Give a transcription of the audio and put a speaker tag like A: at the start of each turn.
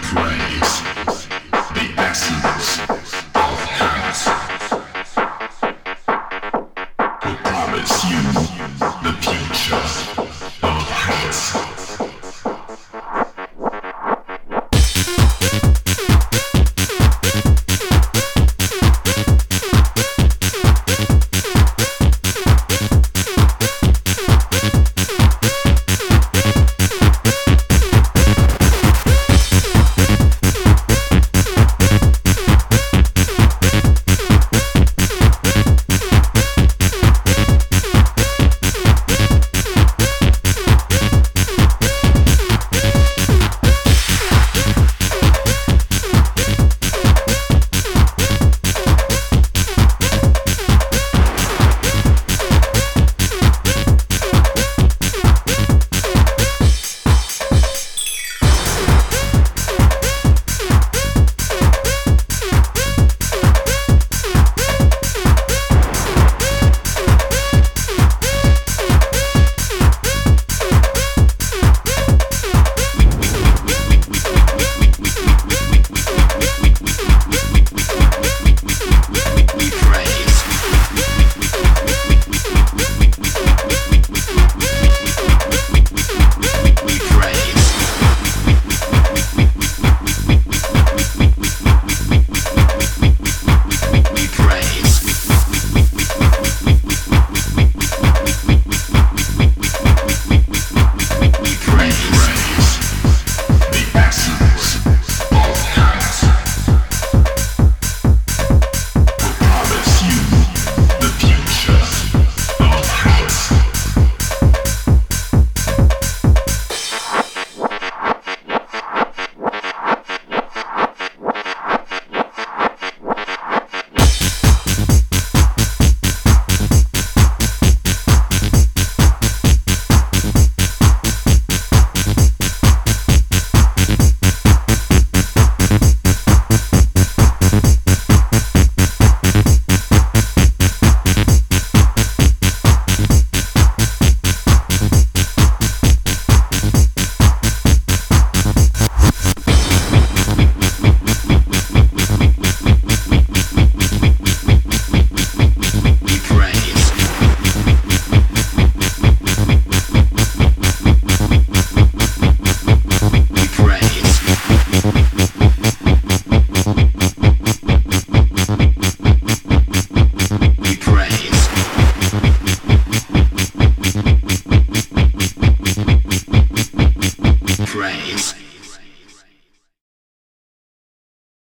A: Praise.